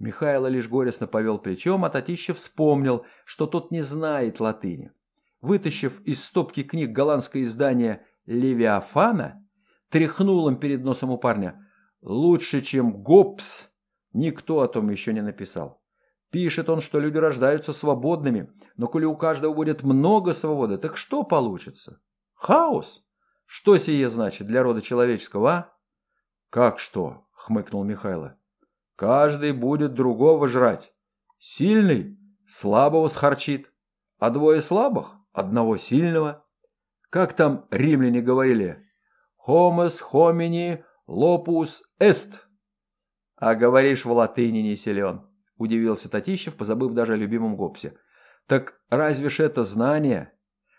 Михайло лишь горестно повел плечом, а Татищев вспомнил, что тот не знает латыни. Вытащив из стопки книг голландское издание «Левиафана», тряхнул им перед носом у парня. «Лучше, чем Гопс, никто о том еще не написал. Пишет он, что люди рождаются свободными, но коли у каждого будет много свободы, так что получится? Хаос? Что сие значит для рода человеческого, а?» «Как что?» — хмыкнул Михайло. Каждый будет другого жрать. Сильный слабого схарчит, а двое слабых – одного сильного. Как там римляне говорили? «Homos homini lopus est». А говоришь в латыни не силен, удивился Татищев, позабыв даже о любимом Гопсе. Так разве ж это знание?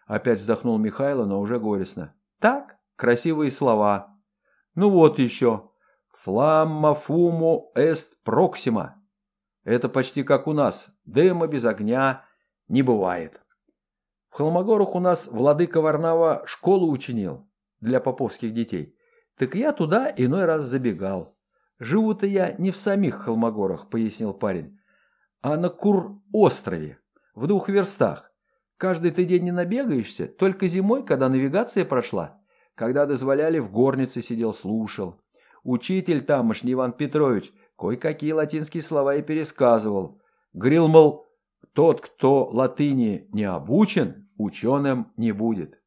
Опять вздохнул Михайло, но уже горестно. Так, красивые слова. Ну вот еще. Фламма фуму эст проксима. Это почти как у нас. Дыма без огня не бывает. В Холмогорах у нас владыка Варнава школу учинил для поповских детей. Так я туда иной раз забегал. Живу-то я не в самих Холмогорах, пояснил парень, а на Кур-острове, в двух верстах. Каждый ты день не набегаешься, только зимой, когда навигация прошла. Когда дозволяли, в горнице сидел, слушал. Учитель тамошний Иван Петрович кое-какие латинские слова и пересказывал. Говорил, мол, тот, кто латыни не обучен, ученым не будет.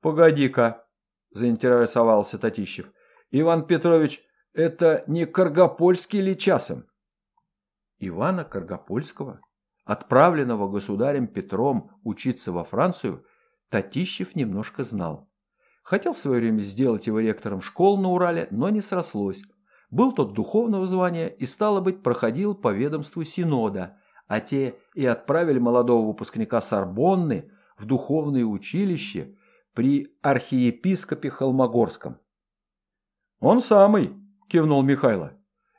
«Погоди-ка», – заинтересовался Татищев. «Иван Петрович, это не Каргопольский ли часом?» Ивана Каргопольского, отправленного государем Петром учиться во Францию, Татищев немножко знал. Хотел в свое время сделать его ректором школ на Урале, но не срослось. Был тот духовного звания и, стало быть, проходил по ведомству Синода, а те и отправили молодого выпускника Сорбонны в духовное училище при архиепископе Холмогорском. Он самый, кивнул Михайло.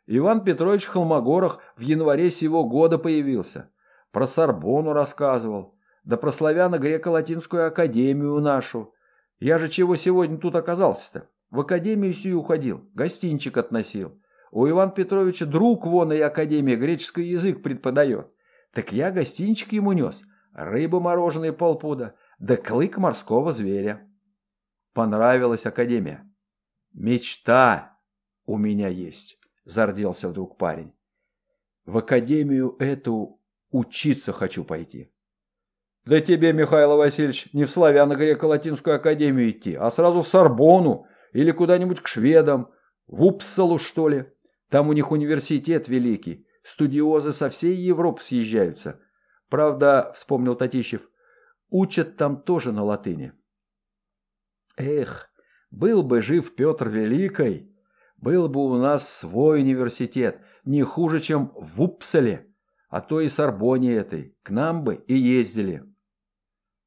Иван Петрович Холмогорах в январе сего года появился. Про Сорбону рассказывал. Да про славяно-греко-латинскую академию нашу. Я же чего сегодня тут оказался-то? В академию сию уходил, гостинчик относил. У Ивана Петровича друг вон и академия греческий язык преподает. Так я гостинчик ему нес. Рыба мороженая полпуда, да клык морского зверя. Понравилась академия. Мечта у меня есть, зарделся вдруг парень. В академию эту учиться хочу пойти. Да тебе, Михаил Васильевич, не в славяно-греко-латинскую академию идти, а сразу в Сорбону или куда-нибудь к шведам, в Упсалу, что ли. Там у них университет великий, студиозы со всей Европы съезжаются. Правда, вспомнил Татищев, учат там тоже на латыни. Эх, был бы жив Петр Великий, был бы у нас свой университет, не хуже, чем в Упсале, а то и Сорбоне этой, к нам бы и ездили.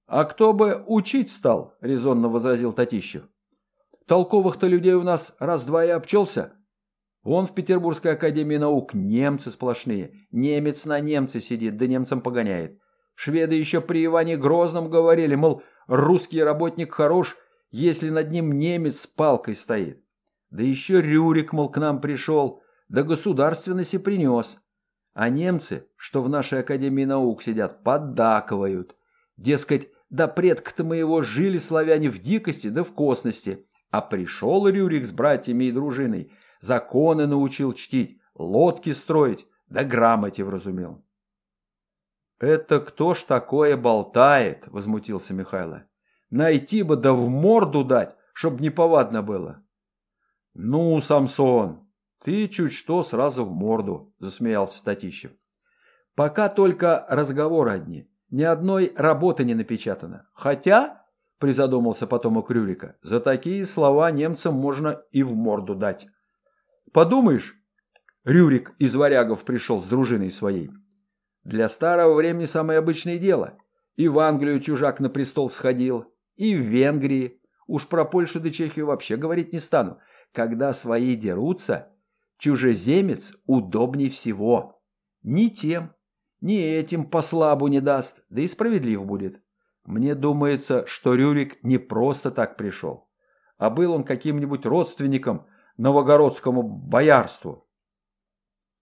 «А кто бы учить стал?» – резонно возразил Татищев. «Толковых-то людей у нас раз-два и обчелся. Вон в Петербургской академии наук немцы сплошные. Немец на немце сидит, да немцам погоняет. Шведы еще при Иване Грозном говорили, мол, русский работник хорош, если над ним немец с палкой стоит. Да еще Рюрик, мол, к нам пришел, да государственности принес. А немцы, что в нашей Академии наук сидят, поддакивают. Дескать, да предка-то моего жили славяне в дикости да в косности. А пришел Рюрик с братьями и дружиной, законы научил чтить, лодки строить, да грамоте вразумел. «Это кто ж такое болтает?» – возмутился Михайло. «Найти бы да в морду дать, чтоб неповадно было». «Ну, Самсон, ты чуть что сразу в морду», – засмеялся Татищев. «Пока только разговоры одни. Ни одной работы не напечатано. Хотя, призадумался потом у Крюрика, за такие слова немцам можно и в морду дать. Подумаешь, Рюрик из варягов пришел с дружиной своей. Для старого времени самое обычное дело. И в Англию чужак на престол всходил, и в Венгрии. Уж про Польшу да Чехию вообще говорить не стану. Когда свои дерутся, чужеземец удобней всего. Ни тем, ни этим по слабу не даст, да и справедлив будет. Мне думается, что Рюрик не просто так пришел, а был он каким-нибудь родственником новогородскому боярству.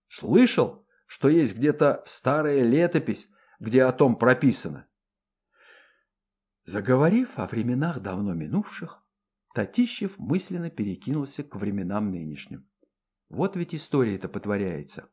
Слышал, что есть где-то старая летопись, где о том прописано. Заговорив о временах давно минувших, Татищев мысленно перекинулся к временам нынешним. Вот ведь история-то потворяется.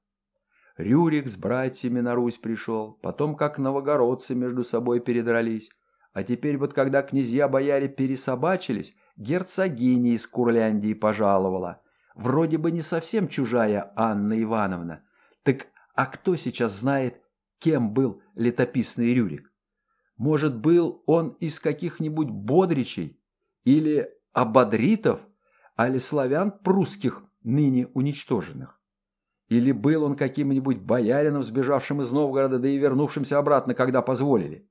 Рюрик с братьями на Русь пришел, потом как новогородцы между собой передрались. А теперь вот когда князья-бояре пересобачились, герцогиня из Курляндии пожаловала. Вроде бы не совсем чужая Анна Ивановна. Так а кто сейчас знает, кем был летописный Рюрик? Может, был он из каких-нибудь бодричей или ободритов, али славян прусских, ныне уничтоженных? Или был он каким-нибудь боярином, сбежавшим из Новгорода, да и вернувшимся обратно, когда позволили?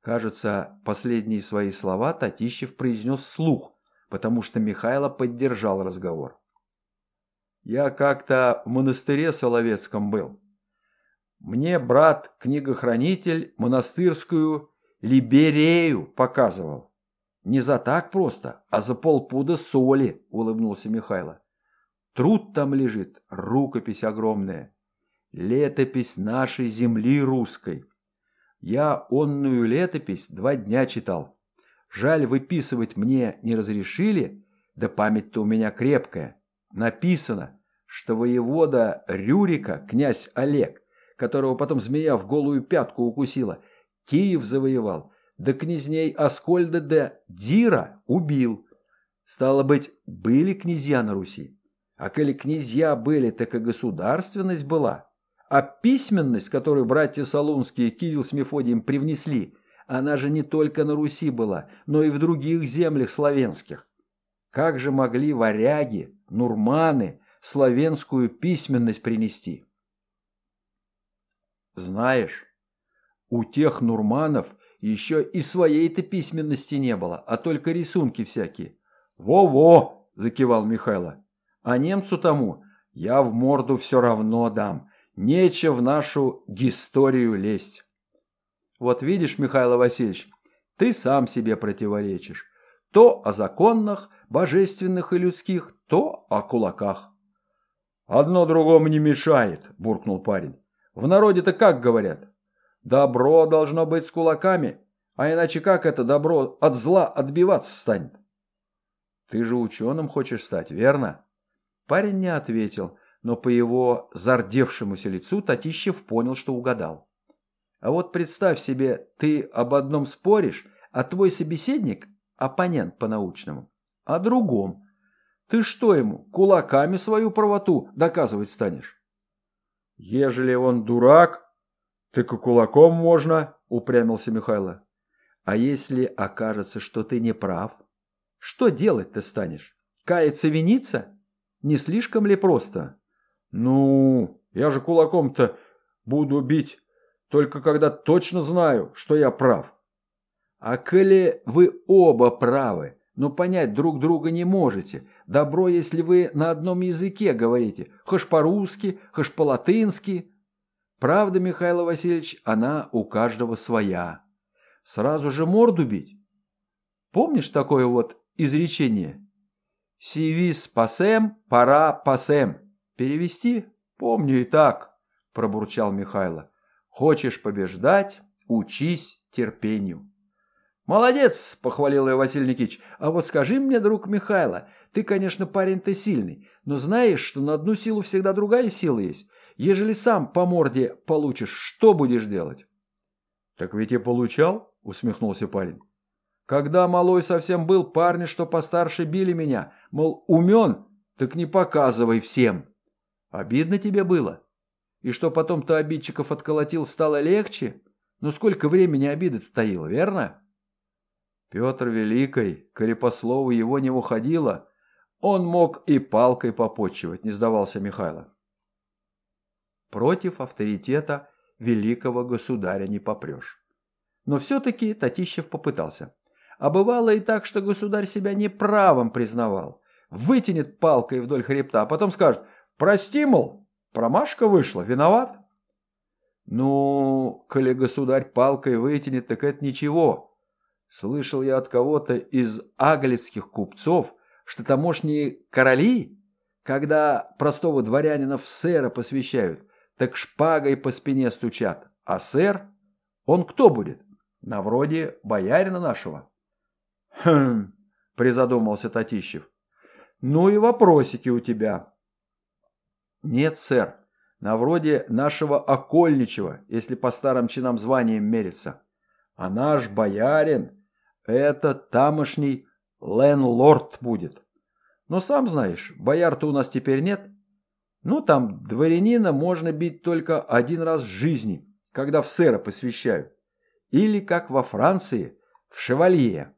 Кажется, последние свои слова Татищев произнес вслух, потому что Михайло поддержал разговор. «Я как-то в монастыре Соловецком был. Мне брат-книгохранитель монастырскую Либерею показывал. Не за так просто, а за полпуда соли», — улыбнулся Михайло. Труд там лежит, рукопись огромная. Летопись нашей земли русской. Я онную летопись два дня читал. Жаль, выписывать мне не разрешили, да память-то у меня крепкая. Написано, что воевода Рюрика, князь Олег, которого потом змея в голую пятку укусила, Киев завоевал, да князней Аскольда де Дира убил. Стало быть, были князья на Руси. А коли князья были, так и государственность была. А письменность, которую братья Солунские Кирилл с Мефодием привнесли, она же не только на Руси была, но и в других землях славянских. Как же могли варяги, нурманы, славянскую письменность принести? Знаешь, у тех нурманов еще и своей-то письменности не было, а только рисунки всякие. Во-во! закивал Михайло. А немцу тому я в морду все равно дам. Нече в нашу историю лезть. Вот видишь, Михаил Васильевич, ты сам себе противоречишь. То о законных, божественных и людских, то о кулаках. «Одно другому не мешает», – буркнул парень. «В народе-то как говорят? Добро должно быть с кулаками, а иначе как это добро от зла отбиваться станет?» «Ты же ученым хочешь стать, верно?» Парень не ответил, но по его зардевшемуся лицу Татищев понял, что угадал. «А вот представь себе, ты об одном споришь, а твой собеседник – оппонент по-научному, о другом – ты что ему, кулаками свою правоту доказывать станешь? Ежели он дурак, так и кулаком можно, упрямился Михайло. А если окажется, что ты не прав? Что делать ты станешь? Каяться виниться? Не слишком ли просто? Ну, я же кулаком-то буду бить, только когда точно знаю, что я прав. А коли вы оба правы, но понять друг друга не можете, Добро, если вы на одном языке говорите, хоть по-русски, хоть по-латынски. Правда, Михаил Васильевич, она у каждого своя. Сразу же морду бить. Помнишь такое вот изречение? «Сивис пасем, пора пасем». Перевести? Помню и так, пробурчал Михайло. Хочешь побеждать, учись терпению. «Молодец!» – похвалил ее Василий Никитич. «А вот скажи мне, друг Михайло, ты, конечно, парень-то сильный, но знаешь, что на одну силу всегда другая сила есть. Ежели сам по морде получишь, что будешь делать?» «Так ведь и получал», – усмехнулся парень. «Когда малой совсем был, парни, что постарше, били меня. Мол, умен, так не показывай всем. Обидно тебе было? И что потом-то обидчиков отколотил, стало легче? Ну сколько времени обиды-то таила, верно?» Петр Великий, коли по слову его не уходило, он мог и палкой попочивать, не сдавался Михайло. Против авторитета великого государя не попрешь. Но все-таки Татищев попытался. А бывало и так, что государь себя неправым признавал. Вытянет палкой вдоль хребта, а потом скажет «Прости, мол, промашка вышла, виноват». Ну, коли государь палкой вытянет, так это ничего. Слышал я от кого-то из аглицких купцов, что тамошние короли, когда простого дворянина в сэра посвящают, так шпагой по спине стучат. А сэр, он кто будет? На вроде боярина нашего. Хм, призадумался Татищев. Ну и вопросики у тебя. Нет, сэр, на вроде нашего окольничего, если по старым чинам званием мерится. А наш боярин – это тамошний ленлорд будет. Но сам знаешь, бояр-то у нас теперь нет. Ну, там дворянина можно бить только один раз в жизни, когда в сэра посвящают. Или, как во Франции, в шевалье.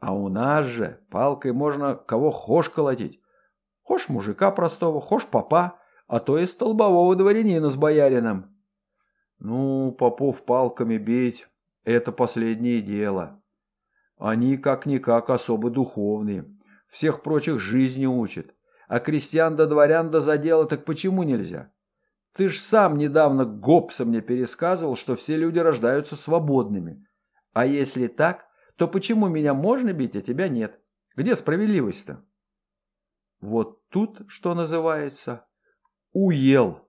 А у нас же палкой можно кого хошь колотить. Хошь мужика простого, хошь попа, а то и столбового дворянина с боярином. Ну, попов палками бить – это последнее дело. Они как-никак особо духовные. Всех прочих жизни учат. А крестьян да дворян да за дело так почему нельзя? Ты ж сам недавно Гоббса мне пересказывал, что все люди рождаются свободными. А если так, то почему меня можно бить, а тебя нет? Где справедливость-то? Вот тут, что называется, уел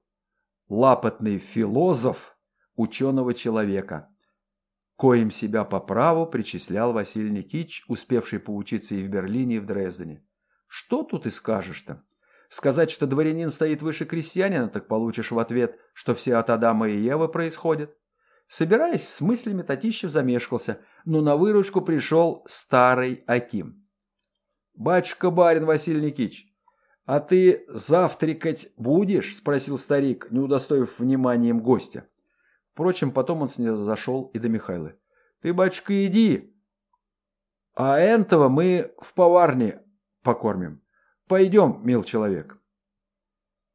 лапотный философ ученого человека коим себя по праву причислял Василий Никитич, успевший поучиться и в Берлине, и в Дрездене. Что тут и скажешь-то? Сказать, что дворянин стоит выше крестьянина, так получишь в ответ, что все от Адама и Евы происходят. Собираясь с мыслями, Татищев замешкался, но на выручку пришел старый Аким. «Батюшка-барин Василий Никитич, а ты завтракать будешь?» – спросил старик, не удостоив вниманием гостя. Впрочем, потом он зашел и до Михайлы. «Ты, батюшка, иди, а энтого мы в поварне покормим. Пойдем, мил человек».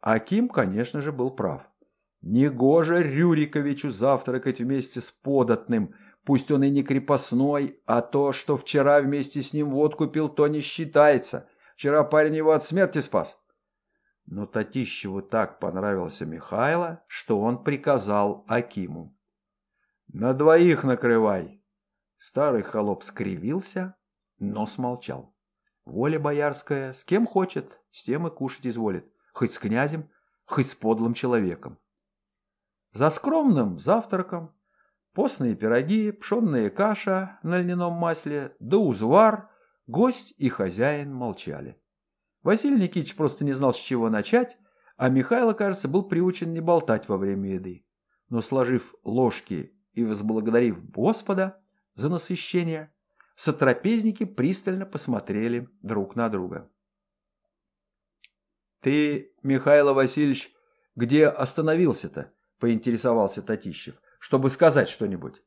Аким, конечно же, был прав. Негоже Рюриковичу завтракать вместе с податным, пусть он и не крепостной, а то, что вчера вместе с ним водку пил, то не считается. Вчера парень его от смерти спас. Но Татищеву так понравился Михайло, что он приказал Акиму. «На двоих накрывай!» Старый холоп скривился, но смолчал. Воля боярская, с кем хочет, с тем и кушать изволит. Хоть с князем, хоть с подлым человеком. За скромным завтраком постные пироги, пшенная каша на льняном масле, да узвар, гость и хозяин молчали. Василий Никитич просто не знал, с чего начать, а Михайло, кажется, был приучен не болтать во время еды. Но сложив ложки и возблагодарив Господа за насыщение, сотрапезники пристально посмотрели друг на друга. «Ты, Михаил Васильевич, где остановился-то?» – поинтересовался Татищев, – «чтобы сказать что-нибудь».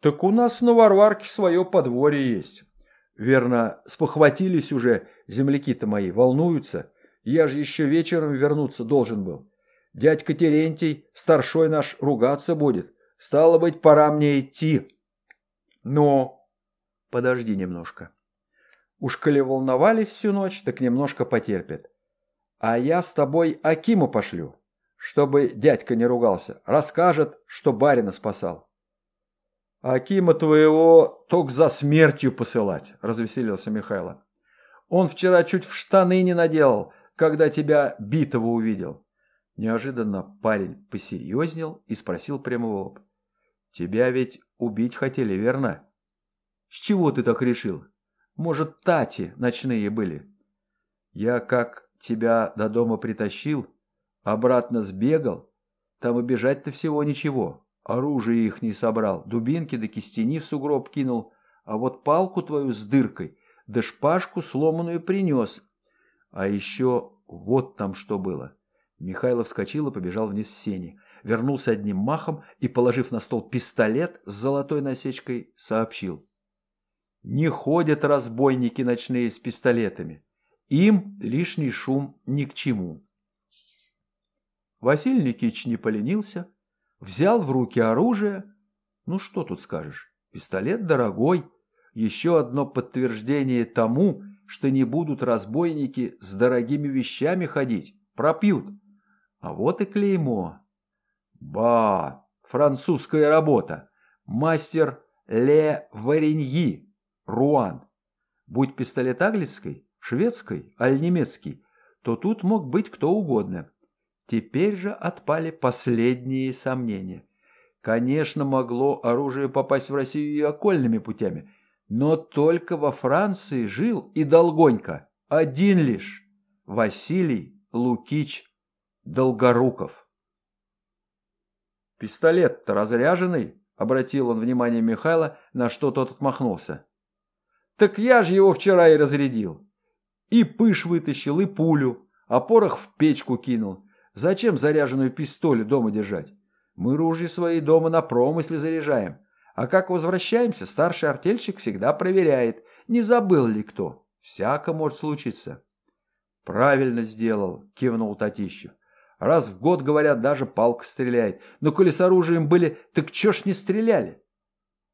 «Так у нас на Варварке свое подворье есть. Верно, спохватились уже земляки-то мои, волнуются. Я же еще вечером вернуться должен был. Дядька Терентий, старшой наш, ругаться будет. Стало быть, пора мне идти». «Но Подожди немножко. Уж коли волновались всю ночь, так немножко потерпят. А я с тобой Акиму пошлю, чтобы дядька не ругался. Расскажет, что барина спасал. Акима твоего только за смертью посылать, развеселился Михайло. Он вчера чуть в штаны не наделал, когда тебя битого увидел. Неожиданно парень посерьезнел и спросил прямо в лоб. Тебя ведь убить хотели, верно? С чего ты так решил? Может, тати ночные были? Я как тебя до дома притащил, обратно сбегал, там и бежать-то всего ничего. Оружие их не собрал, дубинки да кистени в сугроб кинул, а вот палку твою с дыркой да шпажку сломанную принес. А еще вот там что было. Михайлов вскочил и побежал вниз с сени. Вернулся одним махом и, положив на стол пистолет с золотой насечкой, сообщил. Не ходят разбойники ночные с пистолетами. Им лишний шум ни к чему. Василий Никитич не поленился, взял в руки оружие. Ну что тут скажешь, пистолет дорогой. Еще одно подтверждение тому, что не будут разбойники с дорогими вещами ходить, пропьют. А вот и клеймо. Ба, французская работа. Мастер Ле Вареньи. Руан. Будь пистолет английской, шведской, аль немецкий, то тут мог быть кто угодно. Теперь же отпали последние сомнения. Конечно, могло оружие попасть в Россию и окольными путями, но только во Франции жил и долгонько один лишь Василий Лукич Долгоруков. «Пистолет-то разряженный?» — обратил он внимание Михайла, на что тот отмахнулся. Так я же его вчера и разрядил. И пыш вытащил, и пулю, а порох в печку кинул. Зачем заряженную пистолю дома держать? Мы ружья свои дома на промысле заряжаем. А как возвращаемся, старший артельщик всегда проверяет, не забыл ли кто. Всяко может случиться. Правильно сделал, кивнул Татищев. Раз в год, говорят, даже палка стреляет. Но коли с оружием были, так чё ж не стреляли?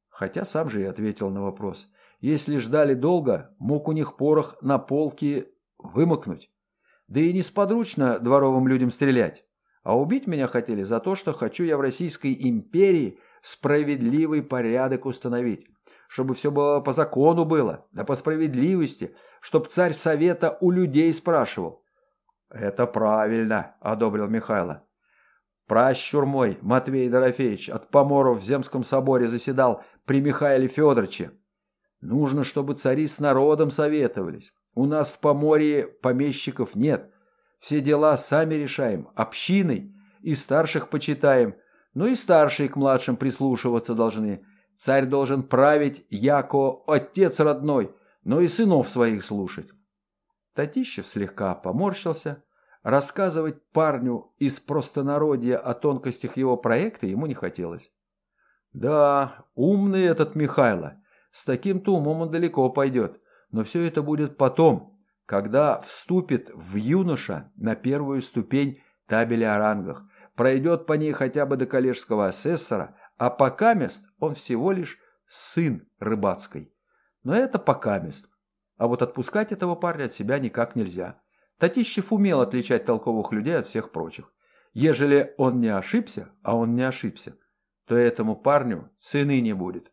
Хотя сам же и ответил на вопрос. Если ждали долго, мог у них порох на полке вымокнуть. Да и несподручно дворовым людям стрелять. А убить меня хотели за то, что хочу я в Российской империи справедливый порядок установить. Чтобы все было по закону было, да по справедливости, чтоб царь совета у людей спрашивал. «Это правильно», — одобрил Михайло. Пращур мой, Матвей Дорофеевич, от поморов в Земском соборе заседал при Михаиле Федоровиче. Нужно, чтобы цари с народом советовались. У нас в Поморье помещиков нет. Все дела сами решаем, общиной, и старших почитаем. Ну и старшие к младшим прислушиваться должны. Царь должен править, яко отец родной, но и сынов своих слушать. Татищев слегка поморщился. Рассказывать парню из простонародья о тонкостях его проекта ему не хотелось. Да, умный этот Михайло. С таким-то умом он далеко пойдет. Но все это будет потом, когда вступит в юноша на первую ступень табеля о рангах, пройдет по ней хотя бы до коллежского асессора, а пока мест он всего лишь сын рыбацкой. Но это пока мест. А вот отпускать этого парня от себя никак нельзя. Татищев умел отличать толковых людей от всех прочих. Ежели он не ошибся, а он не ошибся, то этому парню цены не будет.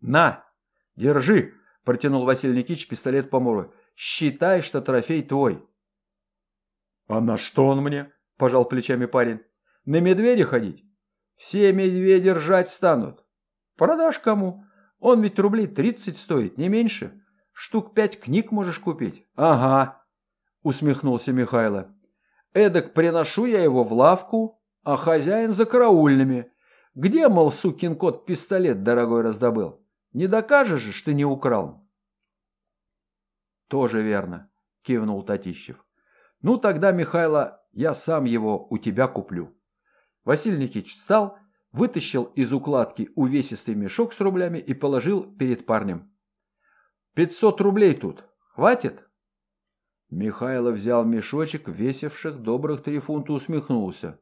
«На, держи!» – протянул Василий Никитич пистолет Помору. «Считай, что трофей твой». «А на что он мне?» – пожал плечами парень. «На медведя ходить? Все медведи ржать станут. Продашь кому? Он ведь рублей тридцать стоит, не меньше. Штук пять книг можешь купить». «Ага», – усмехнулся Михайло. «Эдак приношу я его в лавку, а хозяин за караульными. Где, мол, сукин кот пистолет дорогой раздобыл? Не докажешь же, что не украл?» «Тоже верно», – кивнул Татищев. «Ну тогда, Михайло, я сам его у тебя куплю». Василий Никитич встал, вытащил из укладки увесистый мешок с рублями и положил перед парнем. «Пятьсот рублей тут. Хватит?» Михайло взял мешочек, весивших добрых три фунта, усмехнулся.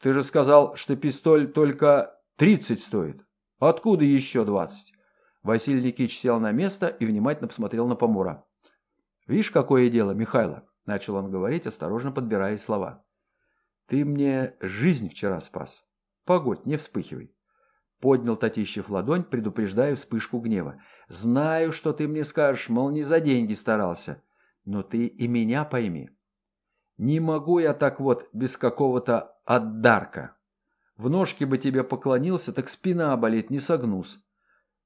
«Ты же сказал, что пистоль только тридцать стоит. Откуда еще двадцать?» Василий Никитич сел на место и внимательно посмотрел на Помора. «Видишь, какое дело, Михайло?» – начал он говорить, осторожно подбирая слова. «Ты мне жизнь вчера спас. Погодь, не вспыхивай». Поднял Татищев ладонь, предупреждая вспышку гнева. «Знаю, что ты мне скажешь, мол, не за деньги старался. Но ты и меня пойми. Не могу я так вот без какого-то отдарка. В ножке бы тебе поклонился, так спина болит, не согнусь.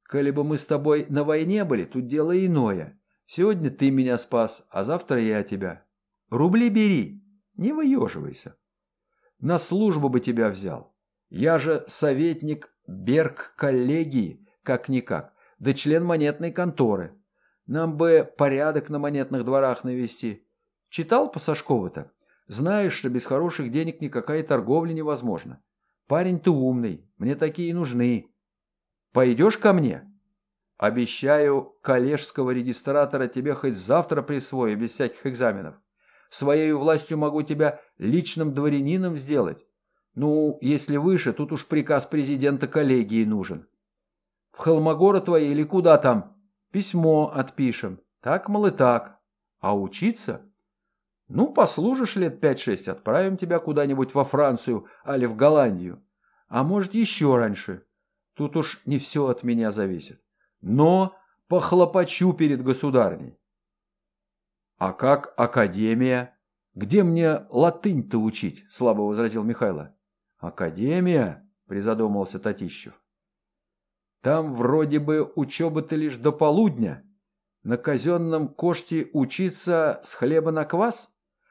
Коли бы мы с тобой на войне были, тут дело иное. Сегодня ты меня спас, а завтра я тебя. Рубли бери, не выеживайся. На службу бы тебя взял. Я же советник Берг коллегии, как-никак, да член монетной конторы. Нам бы порядок на монетных дворах навести. Читал по Сашкову-то? Знаешь, что без хороших денег никакая торговля невозможна. Парень ты умный, мне такие нужны. Пойдешь ко мне? Обещаю коллежского регистратора тебе хоть завтра присвою, без всяких экзаменов. Своей властью могу тебя личным дворянином сделать. Ну, если выше, тут уж приказ президента коллегии нужен. В Холмогоры твои или куда там? Письмо отпишем. Так, мол, и так. А учиться? Ну, послужишь лет пять-шесть, отправим тебя куда-нибудь во Францию, али в Голландию. А может, еще раньше. Тут уж не все от меня зависит. Но похлопочу перед государней. А как академия? Где мне латынь-то учить? Слабо возразил Михайло. Академия? Призадумался Татищев. Там вроде бы учеба-то лишь до полудня. На казенном коште учиться с хлеба на квас,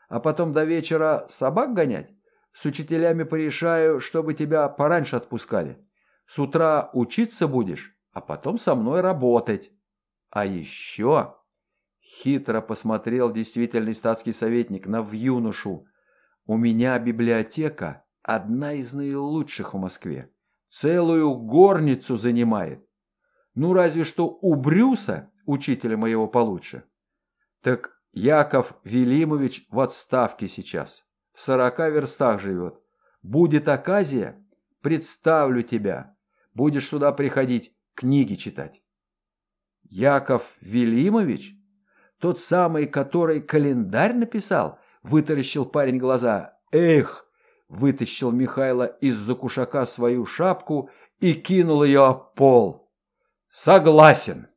а потом до вечера собак гонять? С учителями порешаю, чтобы тебя пораньше отпускали. С утра учиться будешь, а потом со мной работать. А еще...» Хитро посмотрел действительный статский советник на вьюношу. «У меня библиотека одна из наилучших в Москве целую горницу занимает. Ну, разве что у Брюса, учителя моего получше. Так Яков Велимович в отставке сейчас, в сорока верстах живет. Будет оказия, представлю тебя. Будешь сюда приходить, книги читать. Яков Велимович? Тот самый, который календарь написал? Вытаращил парень глаза. Эх, вытащил Михайло из-за кушака свою шапку и кинул ее об пол. «Согласен!»